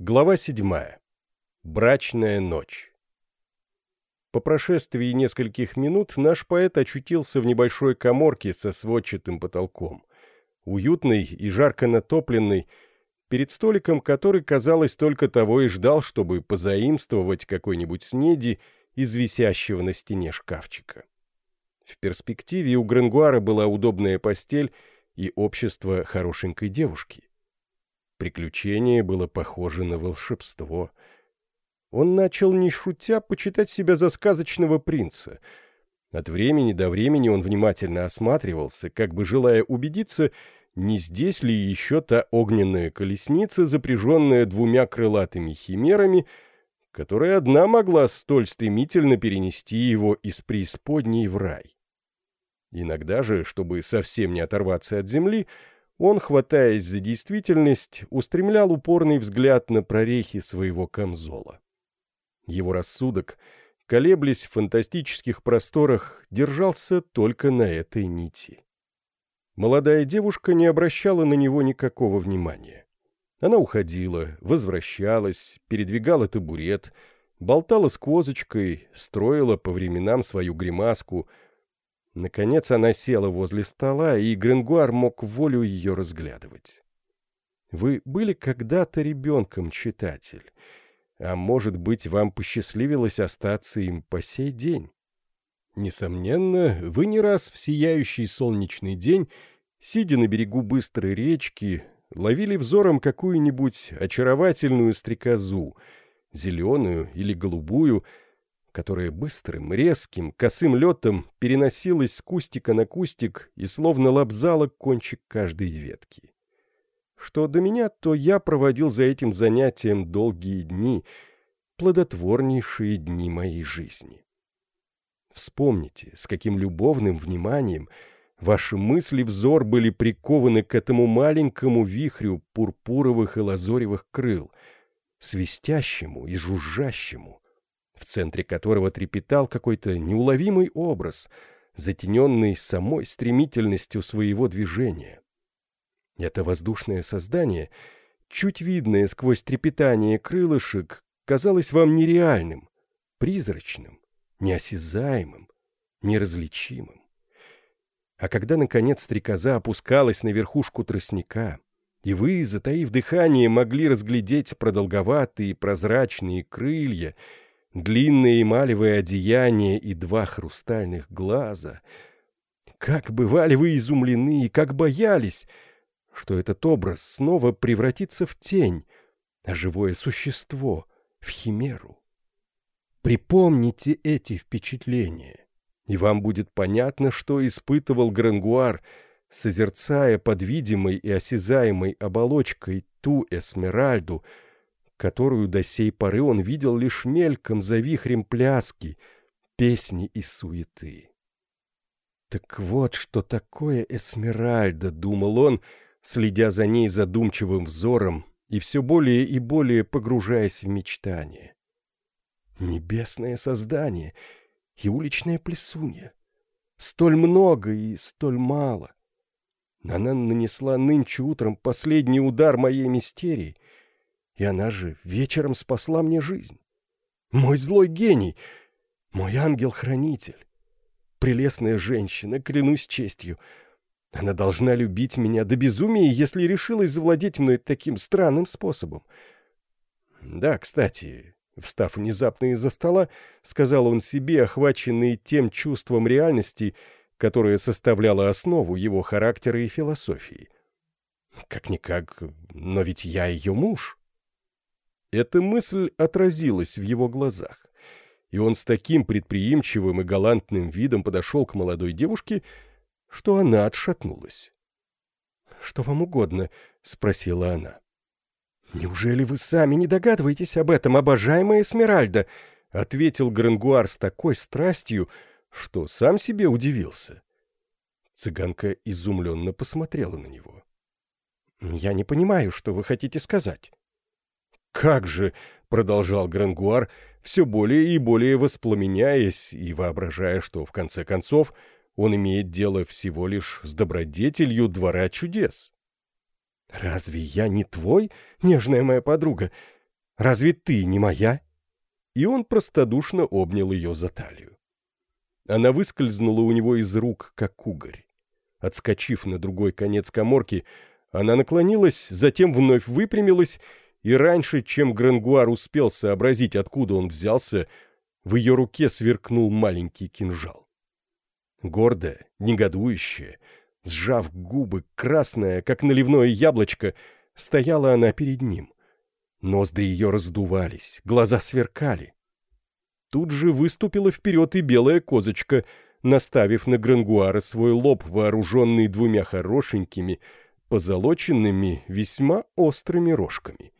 Глава седьмая. Брачная ночь. По прошествии нескольких минут наш поэт очутился в небольшой коморке со сводчатым потолком, уютный и жарко натопленный, перед столиком который, казалось, только того и ждал, чтобы позаимствовать какой-нибудь снеди из висящего на стене шкафчика. В перспективе у Гренгуара была удобная постель и общество хорошенькой девушки. Приключение было похоже на волшебство. Он начал, не шутя, почитать себя за сказочного принца. От времени до времени он внимательно осматривался, как бы желая убедиться, не здесь ли еще та огненная колесница, запряженная двумя крылатыми химерами, которая одна могла столь стремительно перенести его из преисподней в рай. Иногда же, чтобы совсем не оторваться от земли, он, хватаясь за действительность, устремлял упорный взгляд на прорехи своего камзола. Его рассудок, колеблясь в фантастических просторах, держался только на этой нити. Молодая девушка не обращала на него никакого внимания. Она уходила, возвращалась, передвигала табурет, болтала с козочкой, строила по временам свою гримаску — Наконец она села возле стола, и Гренгуар мог волю ее разглядывать. Вы были когда-то ребенком, читатель, а может быть, вам посчастливилось остаться им по сей день. Несомненно, вы не раз в сияющий солнечный день, сидя на берегу быстрой речки, ловили взором какую-нибудь очаровательную стрекозу, зеленую или голубую, которая быстрым, резким, косым летом переносилась с кустика на кустик и словно лобзала кончик каждой ветки. Что до меня, то я проводил за этим занятием долгие дни, плодотворнейшие дни моей жизни. Вспомните, с каким любовным вниманием ваши мысли взор были прикованы к этому маленькому вихрю пурпуровых и лазоревых крыл, свистящему и жужжащему, в центре которого трепетал какой-то неуловимый образ, затененный самой стремительностью своего движения. Это воздушное создание, чуть видное сквозь трепетание крылышек, казалось вам нереальным, призрачным, неосязаемым, неразличимым. А когда, наконец, стрекоза опускалась на верхушку тростника, и вы, затаив дыхание, могли разглядеть продолговатые прозрачные крылья — длинное эмалевое одеяние и два хрустальных глаза. Как бывали вы изумлены и как боялись, что этот образ снова превратится в тень, а живое существо — в химеру. Припомните эти впечатления, и вам будет понятно, что испытывал Грангуар, созерцая под видимой и осязаемой оболочкой ту Эсмеральду, которую до сей поры он видел лишь мельком за вихрем пляски, песни и суеты. Так вот, что такое Эсмеральда, думал он, следя за ней задумчивым взором и все более и более погружаясь в мечтание. Небесное создание и уличная плесунья. Столь много и столь мало. Она нанесла нынче утром последний удар моей мистерии, и она же вечером спасла мне жизнь. Мой злой гений, мой ангел-хранитель. Прелестная женщина, клянусь честью. Она должна любить меня до безумия, если решилась завладеть мной таким странным способом. Да, кстати, встав внезапно из-за стола, сказал он себе, охваченный тем чувством реальности, которое составляло основу его характера и философии. Как-никак, но ведь я ее муж. Эта мысль отразилась в его глазах, и он с таким предприимчивым и галантным видом подошел к молодой девушке, что она отшатнулась. «Что вам угодно?» — спросила она. «Неужели вы сами не догадываетесь об этом, обожаемая Эсмеральда?» — ответил Грангуар с такой страстью, что сам себе удивился. Цыганка изумленно посмотрела на него. «Я не понимаю, что вы хотите сказать». «Как же!» — продолжал Грангуар, все более и более воспламеняясь и воображая, что, в конце концов, он имеет дело всего лишь с добродетелью двора чудес. «Разве я не твой, нежная моя подруга? Разве ты не моя?» И он простодушно обнял ее за талию. Она выскользнула у него из рук, как угорь. Отскочив на другой конец коморки, она наклонилась, затем вновь выпрямилась, и раньше, чем Грангуар успел сообразить, откуда он взялся, в ее руке сверкнул маленький кинжал. Гордая, негодующая, сжав губы, красная, как наливное яблочко, стояла она перед ним. Ноздри ее раздувались, глаза сверкали. Тут же выступила вперед и белая козочка, наставив на Грангуара свой лоб, вооруженный двумя хорошенькими, позолоченными, весьма острыми рожками.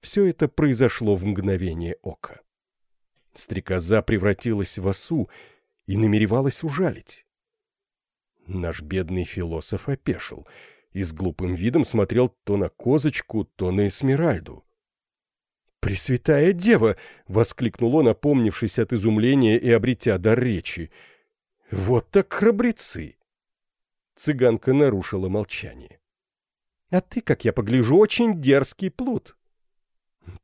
Все это произошло в мгновение ока. Стрекоза превратилась в осу и намеревалась ужалить. Наш бедный философ опешил и с глупым видом смотрел то на козочку, то на Эсмеральду. «Пресвятая дева!» — воскликнул он, опомнившись от изумления и обретя дар речи. «Вот так храбрецы!» Цыганка нарушила молчание. «А ты, как я погляжу, очень дерзкий плут!»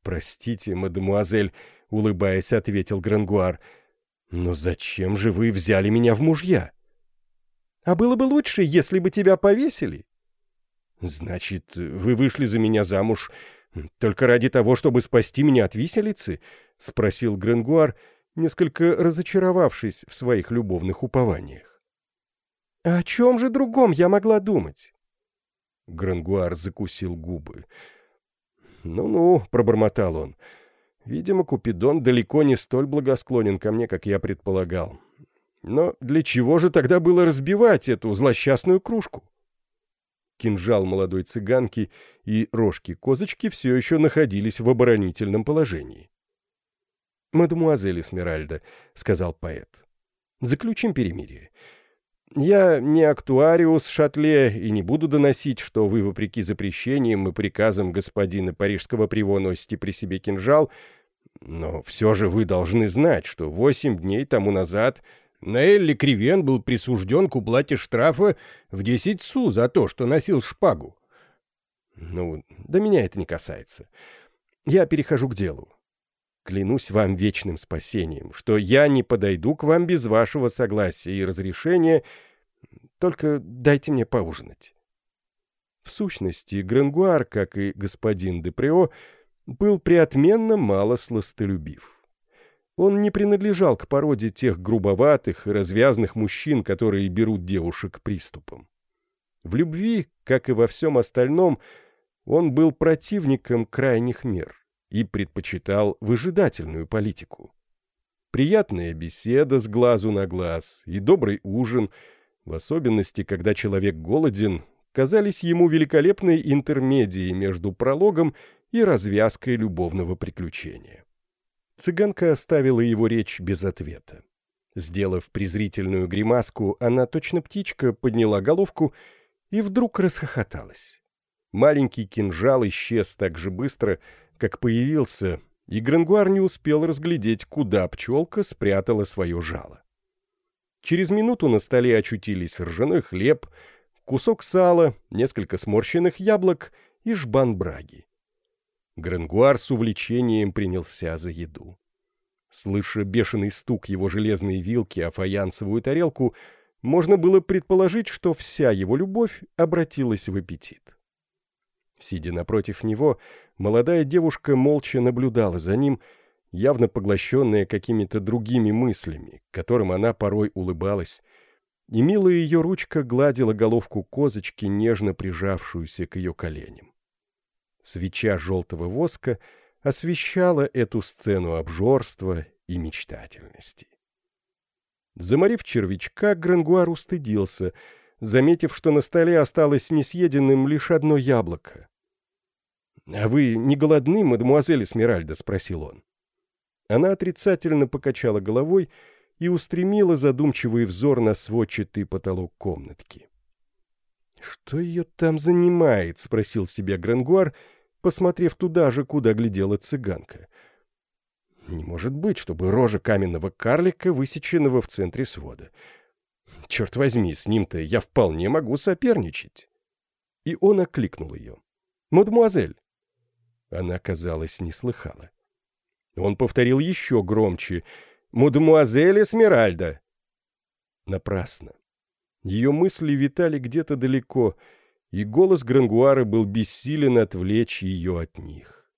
«Простите, мадемуазель», — улыбаясь, ответил Грангуар. «Но зачем же вы взяли меня в мужья?» «А было бы лучше, если бы тебя повесили». «Значит, вы вышли за меня замуж только ради того, чтобы спасти меня от виселицы?» — спросил Гренгуар, несколько разочаровавшись в своих любовных упованиях. «А о чем же другом я могла думать?» Грангуар закусил губы. «Ну-ну», — пробормотал он, — «видимо, Купидон далеко не столь благосклонен ко мне, как я предполагал. Но для чего же тогда было разбивать эту злосчастную кружку?» Кинжал молодой цыганки и рожки козочки все еще находились в оборонительном положении. «Мадемуазель Эсмеральда», — сказал поэт, — «заключим перемирие. Я не актуариус Шатле и не буду доносить, что вы, вопреки запрещениям и приказам господина парижского приво носите при себе кинжал, но все же вы должны знать, что восемь дней тому назад Наэлли Кривен был присужден к уплате штрафа в десять су за то, что носил шпагу. Ну, до меня это не касается. Я перехожу к делу. Клянусь вам вечным спасением, что я не подойду к вам без вашего согласия и разрешения, только дайте мне поужинать. В сущности, Грангуар, как и господин Депрео, был преотменно мало сластолюбив. Он не принадлежал к породе тех грубоватых и развязных мужчин, которые берут девушек приступом. В любви, как и во всем остальном, он был противником крайних мер и предпочитал выжидательную политику. Приятная беседа с глазу на глаз и добрый ужин, в особенности, когда человек голоден, казались ему великолепной интермедией между прологом и развязкой любовного приключения. Цыганка оставила его речь без ответа. Сделав презрительную гримаску, она, точно птичка, подняла головку и вдруг расхохоталась. Маленький кинжал исчез так же быстро, как появился, и Грангуар не успел разглядеть, куда пчелка спрятала свое жало. Через минуту на столе очутились ржаной хлеб, кусок сала, несколько сморщенных яблок и жбан браги. Грангуар с увлечением принялся за еду. Слыша бешеный стук его железной вилки о фаянсовую тарелку, можно было предположить, что вся его любовь обратилась в аппетит. Сидя напротив него, молодая девушка молча наблюдала за ним, явно поглощенная какими-то другими мыслями, которым она порой улыбалась, и милая ее ручка гладила головку козочки, нежно прижавшуюся к ее коленям. Свеча желтого воска освещала эту сцену обжорства и мечтательности. Заморив червячка, Грангуар устыдился — заметив, что на столе осталось несъеденным лишь одно яблоко. «А вы не голодны, мадемуазель Эсмеральда?» — спросил он. Она отрицательно покачала головой и устремила задумчивый взор на сводчатый потолок комнатки. «Что ее там занимает?» — спросил себя Грангуар, посмотрев туда же, куда глядела цыганка. «Не может быть, чтобы рожа каменного карлика, высеченного в центре свода. Черт возьми, с ним-то я вполне могу соперничать. И он окликнул ее. «Мадемуазель!» Она, казалось, не слыхала. Он повторил еще громче. «Мадемуазель Эсмеральда!» Напрасно. Ее мысли витали где-то далеко, и голос Грангуара был бессилен отвлечь ее от них.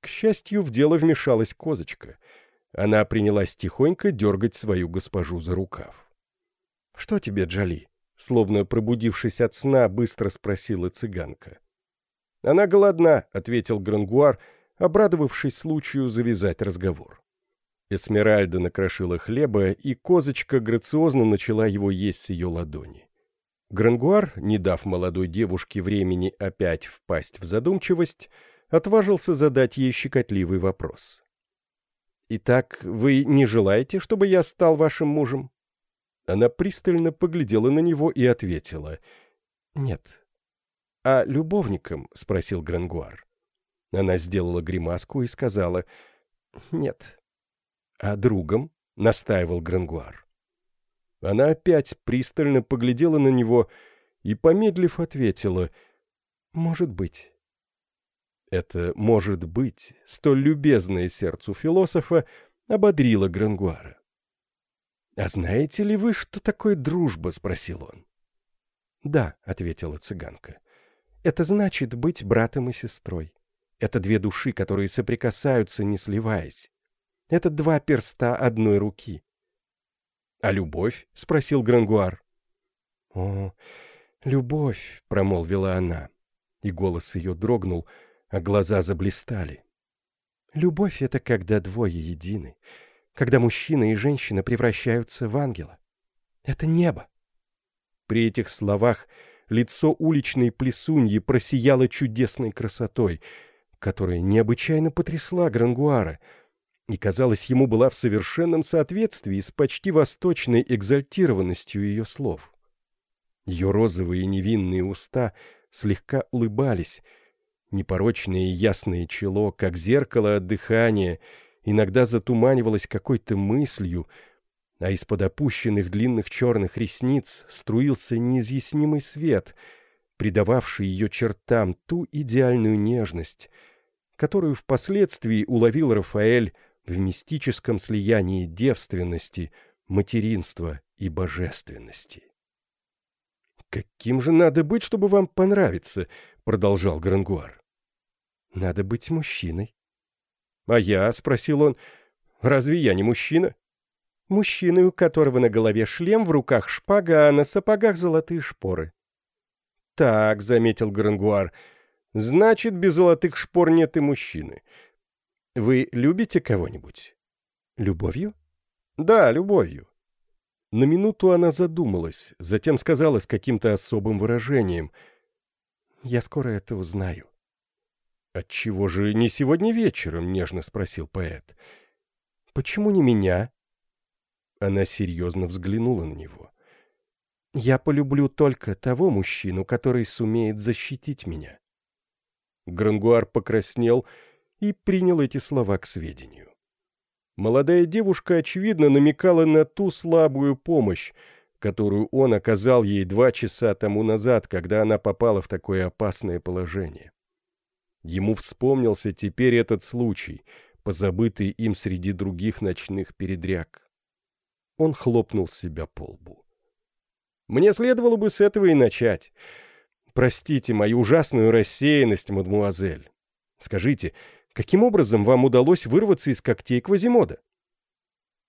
К счастью, в дело вмешалась козочка. Она принялась тихонько дергать свою госпожу за рукав. — Что тебе, Джоли? — словно пробудившись от сна, быстро спросила цыганка. — Она голодна, — ответил Грангуар, обрадовавшись случаю завязать разговор. Эсмеральда накрошила хлеба, и козочка грациозно начала его есть с ее ладони. Грангуар, не дав молодой девушке времени опять впасть в задумчивость, отважился задать ей щекотливый вопрос. «Итак, вы не желаете, чтобы я стал вашим мужем?» Она пристально поглядела на него и ответила. «Нет». «А любовником?» — спросил Грангуар. Она сделала гримаску и сказала. «Нет». «А другом?» — настаивал Грангуар. Она опять пристально поглядела на него и, помедлив, ответила. «Может быть». Это «может быть», столь любезное сердцу философа, ободрило Грангуара. «А знаете ли вы, что такое дружба?» — спросил он. «Да», — ответила цыганка. «Это значит быть братом и сестрой. Это две души, которые соприкасаются, не сливаясь. Это два перста одной руки». «А любовь?» — спросил Грангуар. «О, любовь!» — промолвила она, и голос ее дрогнул — а глаза заблистали. Любовь — это когда двое едины, когда мужчина и женщина превращаются в ангела. Это небо. При этих словах лицо уличной плесуньи просияло чудесной красотой, которая необычайно потрясла Грангуара и, казалось, ему была в совершенном соответствии с почти восточной экзальтированностью ее слов. Ее розовые невинные уста слегка улыбались — Непорочное и ясное чело, как зеркало от дыхания, иногда затуманивалось какой-то мыслью, а из-под опущенных длинных черных ресниц струился неизъяснимый свет, придававший ее чертам ту идеальную нежность, которую впоследствии уловил Рафаэль в мистическом слиянии девственности, материнства и божественности. «Каким же надо быть, чтобы вам понравиться?» продолжал Грангуар. «Надо быть мужчиной». «А я?» — спросил он. «Разве я не мужчина?» «Мужчина, у которого на голове шлем, в руках шпага, а на сапогах золотые шпоры». «Так», — заметил Грангуар, — «значит, без золотых шпор нет и мужчины. Вы любите кого-нибудь?» «Любовью?» «Да, любовью». На минуту она задумалась, затем сказала с каким-то особым выражением — я скоро это узнаю. «Отчего же не сегодня вечером?» — нежно спросил поэт. «Почему не меня?» Она серьезно взглянула на него. «Я полюблю только того мужчину, который сумеет защитить меня». Грангуар покраснел и принял эти слова к сведению. Молодая девушка, очевидно, намекала на ту слабую помощь, которую он оказал ей два часа тому назад, когда она попала в такое опасное положение. Ему вспомнился теперь этот случай, позабытый им среди других ночных передряг. Он хлопнул себя по лбу. «Мне следовало бы с этого и начать. Простите мою ужасную рассеянность, мадмуазель. Скажите, каким образом вам удалось вырваться из когтей Квазимода?»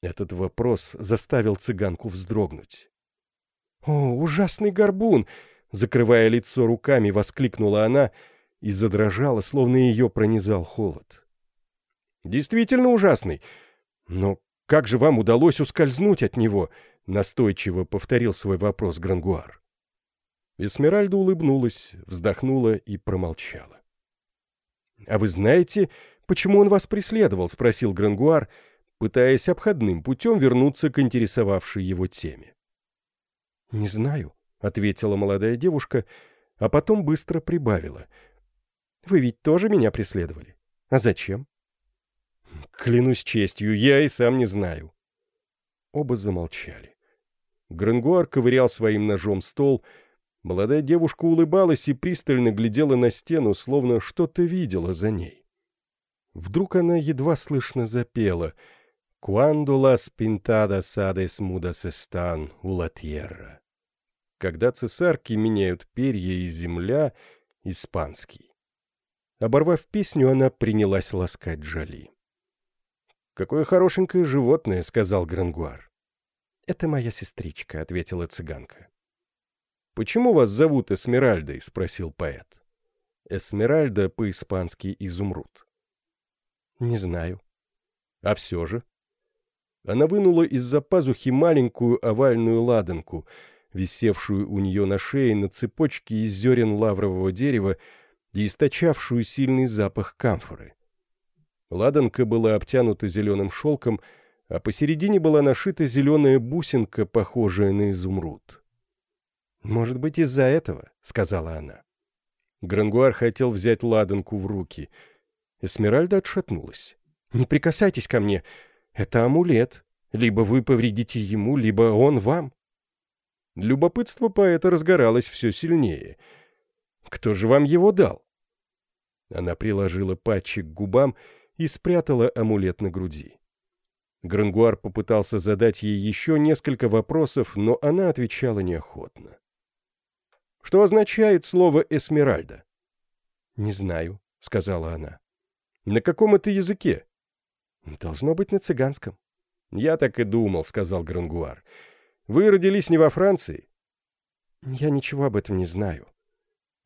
Этот вопрос заставил цыганку вздрогнуть. «О, ужасный горбун!» — закрывая лицо руками, воскликнула она и задрожала, словно ее пронизал холод. «Действительно ужасный. Но как же вам удалось ускользнуть от него?» — настойчиво повторил свой вопрос Грангуар. Эсмеральда улыбнулась, вздохнула и промолчала. «А вы знаете, почему он вас преследовал?» — спросил Грангуар, пытаясь обходным путем вернуться к интересовавшей его теме. «Не знаю», — ответила молодая девушка, а потом быстро прибавила. «Вы ведь тоже меня преследовали? А зачем?» «Клянусь честью, я и сам не знаю». Оба замолчали. Грангуар ковырял своим ножом стол. Молодая девушка улыбалась и пристально глядела на стену, словно что-то видела за ней. Вдруг она едва слышно запела «Quando las pintadas ades mudas están у tierra» когда цесарки меняют перья и земля, испанский. Оборвав песню, она принялась ласкать Джоли. «Какое хорошенькое животное», — сказал Грангуар. «Это моя сестричка», — ответила цыганка. «Почему вас зовут Эсмеральдой?» — спросил поэт. Эсмеральда по-испански изумруд. «Не знаю». «А все же?» Она вынула из-за пазухи маленькую овальную ладанку — висевшую у нее на шее на цепочке из зерен лаврового дерева и источавшую сильный запах камфоры. Ладанка была обтянута зеленым шелком, а посередине была нашита зеленая бусинка, похожая на изумруд. «Может быть, из-за этого», — сказала она. Грангуар хотел взять ладанку в руки. Эсмеральда отшатнулась. «Не прикасайтесь ко мне. Это амулет. Либо вы повредите ему, либо он вам». Любопытство поэта разгоралось все сильнее. «Кто же вам его дал?» Она приложила патчик к губам и спрятала амулет на груди. Грангуар попытался задать ей еще несколько вопросов, но она отвечала неохотно. «Что означает слово «эсмеральда»?» «Не знаю», — сказала она. «На каком это языке?» «Должно быть на цыганском». «Я так и думал», — сказал Грангуар. Вы родились не во Франции?» «Я ничего об этом не знаю».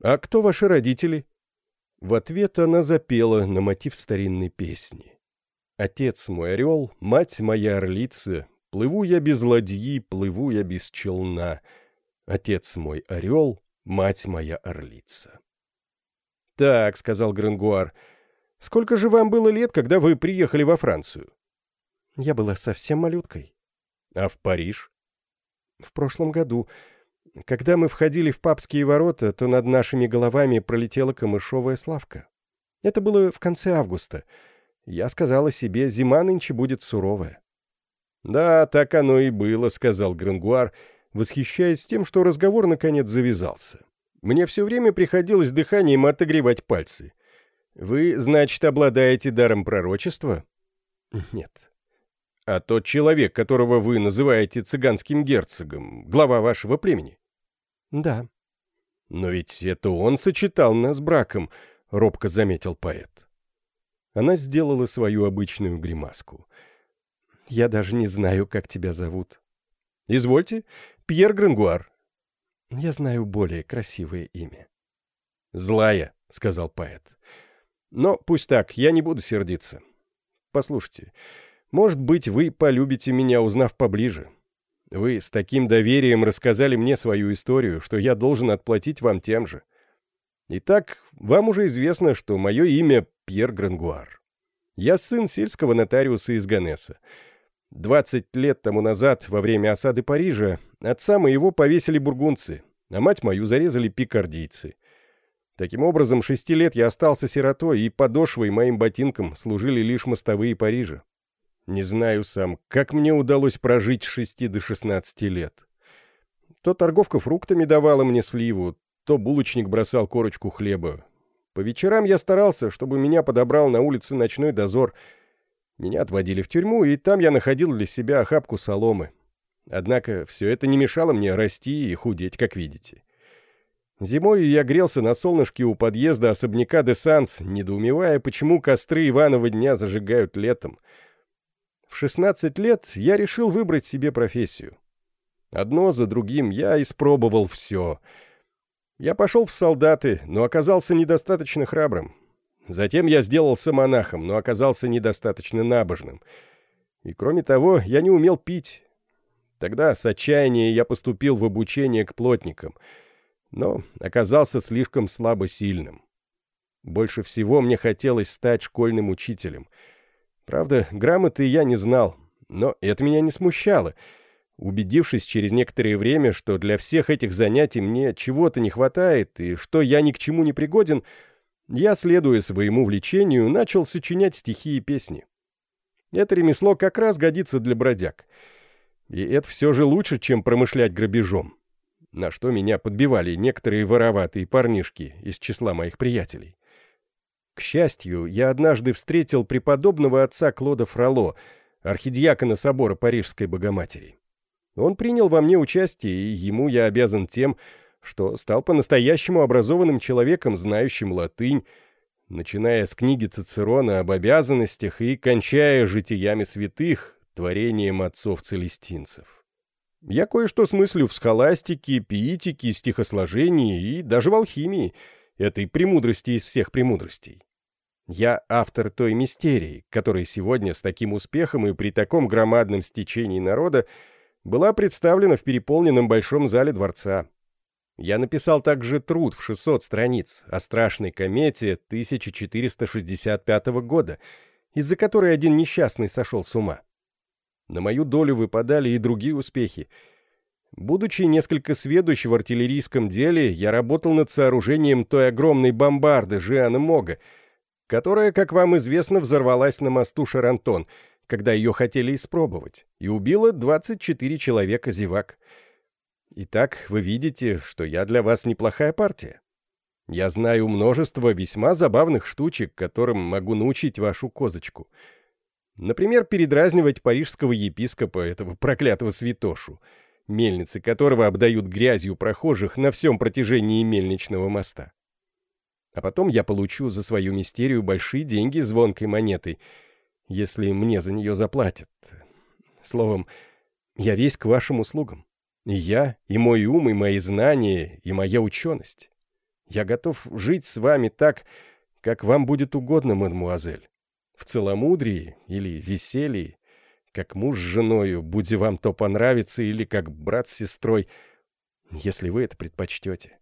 «А кто ваши родители?» В ответ она запела на мотив старинной песни. «Отец мой орел, мать моя орлица, плыву я без ладьи, плыву я без челна. Отец мой орел, мать моя орлица». «Так», — сказал Грангуар, — «сколько же вам было лет, когда вы приехали во Францию?» «Я была совсем малюткой». «А в Париж?» в прошлом году. Когда мы входили в папские ворота, то над нашими головами пролетела камышовая славка. Это было в конце августа. Я сказала себе, зима нынче будет суровая. «Да, так оно и было», — сказал Грангуар, восхищаясь тем, что разговор наконец завязался. «Мне все время приходилось дыханием отогревать пальцы. Вы, значит, обладаете даром пророчества?» «Нет, а тот человек, которого вы называете цыганским герцогом, глава вашего племени? Да. Но ведь это он сочетал нас браком, робко заметил поэт. Она сделала свою обычную гримаску. Я даже не знаю, как тебя зовут. Извольте, Пьер Грангуар. Я знаю более красивое имя. Злая, сказал поэт. Но пусть так, я не буду сердиться. Послушайте, может быть, вы полюбите меня, узнав поближе. Вы с таким доверием рассказали мне свою историю, что я должен отплатить вам тем же. Итак, вам уже известно, что мое имя Пьер Грангуар. Я сын сельского нотариуса из Ганеса. Двадцать лет тому назад, во время осады Парижа, отца моего повесили бургунцы, а мать мою зарезали пикардийцы. Таким образом, шести лет я остался сиротой, и подошвой моим ботинкам служили лишь мостовые Парижа. Не знаю сам, как мне удалось прожить с шести до шестнадцати лет. То торговка фруктами давала мне сливу, то булочник бросал корочку хлеба. По вечерам я старался, чтобы меня подобрал на улице ночной дозор. Меня отводили в тюрьму, и там я находил для себя охапку соломы. Однако все это не мешало мне расти и худеть, как видите. Зимой я грелся на солнышке у подъезда особняка де Санс, недоумевая, почему костры Иванова дня зажигают летом — в 16 лет я решил выбрать себе профессию. Одно за другим я испробовал все. Я пошел в солдаты, но оказался недостаточно храбрым. Затем я сделался монахом, но оказался недостаточно набожным. И кроме того, я не умел пить. Тогда с отчаяния я поступил в обучение к плотникам, но оказался слишком слабо сильным. Больше всего мне хотелось стать школьным учителем — Правда, грамоты я не знал, но это меня не смущало. Убедившись через некоторое время, что для всех этих занятий мне чего-то не хватает и что я ни к чему не пригоден, я, следуя своему влечению, начал сочинять стихи и песни. Это ремесло как раз годится для бродяг. И это все же лучше, чем промышлять грабежом. На что меня подбивали некоторые вороватые парнишки из числа моих приятелей. К счастью, я однажды встретил преподобного отца Клода Фроло, архидиакона собора Парижской Богоматери. Он принял во мне участие, и ему я обязан тем, что стал по-настоящему образованным человеком, знающим латынь, начиная с книги Цицерона об обязанностях и кончая житиями святых, творением отцов-целестинцев. Я кое-что смыслю в схоластике, пиитике, стихосложении и даже в алхимии, этой премудрости из всех премудростей. Я автор той мистерии, которая сегодня с таким успехом и при таком громадном стечении народа была представлена в переполненном большом зале дворца. Я написал также труд в 600 страниц о страшной комете 1465 года, из-за которой один несчастный сошел с ума. На мою долю выпадали и другие успехи. Будучи несколько сведущ в артиллерийском деле, я работал над сооружением той огромной бомбарды Жиана Мога, которая, как вам известно, взорвалась на мосту Шарантон — когда ее хотели испробовать, и убила 24 человека зевак. Итак, вы видите, что я для вас неплохая партия. Я знаю множество весьма забавных штучек, которым могу научить вашу козочку. Например, передразнивать парижского епископа, этого проклятого святошу, мельницы которого обдают грязью прохожих на всем протяжении мельничного моста. А потом я получу за свою мистерию большие деньги звонкой монетой — если мне за нее заплатят. Словом, я весь к вашим услугам. И я, и мой ум, и мои знания, и моя ученость. Я готов жить с вами так, как вам будет угодно, мадмуазель. В целомудрии или веселье, как муж с женою, будь вам то понравится, или как брат с сестрой, если вы это предпочтете.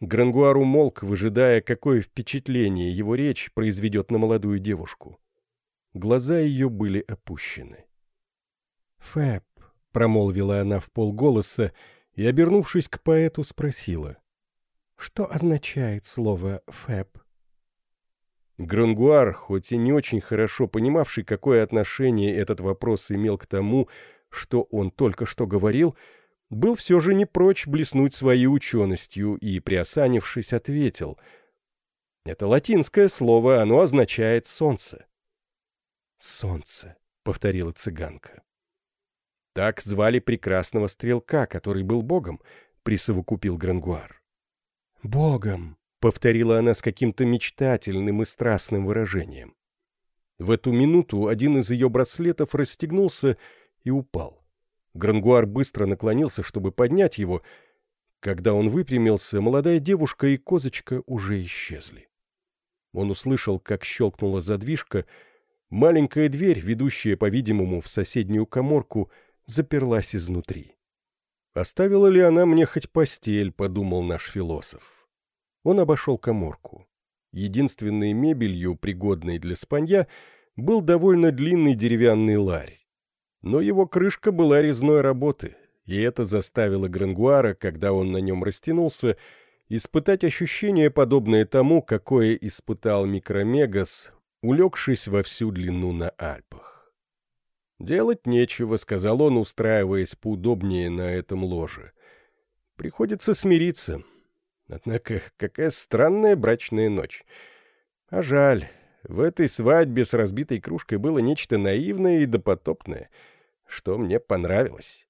Грангуар умолк, выжидая, какое впечатление его речь произведет на молодую девушку. Глаза ее были опущены. «Фэб», — промолвила она в полголоса и, обернувшись к поэту, спросила. «Что означает слово «фэб»?» Грангуар, хоть и не очень хорошо понимавший, какое отношение этот вопрос имел к тому, что он только что говорил, был все же не прочь блеснуть своей ученостью и, приосанившись, ответил. «Это латинское слово, оно означает «солнце». «Солнце», — повторила цыганка. Так звали прекрасного стрелка, который был богом, присовокупил Грангуар. «Богом», — повторила она с каким-то мечтательным и страстным выражением. В эту минуту один из ее браслетов расстегнулся и упал. Грангуар быстро наклонился, чтобы поднять его. Когда он выпрямился, молодая девушка и козочка уже исчезли. Он услышал, как щелкнула задвижка — Маленькая дверь, ведущая, по-видимому, в соседнюю коморку, заперлась изнутри. «Оставила ли она мне хоть постель?» — подумал наш философ. Он обошел коморку. Единственной мебелью, пригодной для спанья, был довольно длинный деревянный ларь. Но его крышка была резной работы, и это заставило Грангуара, когда он на нем растянулся, испытать ощущение, подобное тому, какое испытал Микромегас, улегшись во всю длину на Альпах. «Делать нечего», — сказал он, устраиваясь поудобнее на этом ложе. «Приходится смириться. Однако какая странная брачная ночь. А жаль, в этой свадьбе с разбитой кружкой было нечто наивное и допотопное, что мне понравилось».